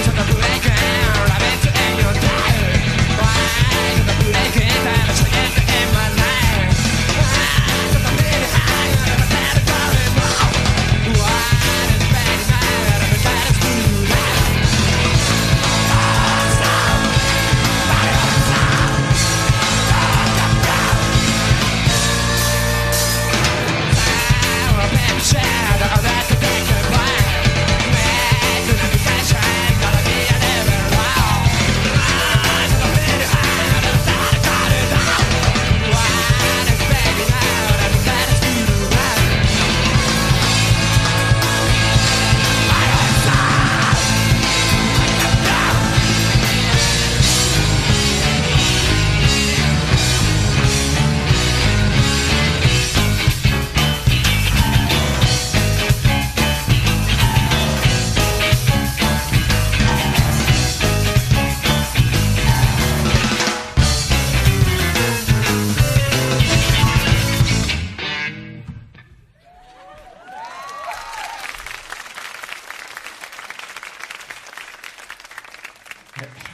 「そこ上から」much.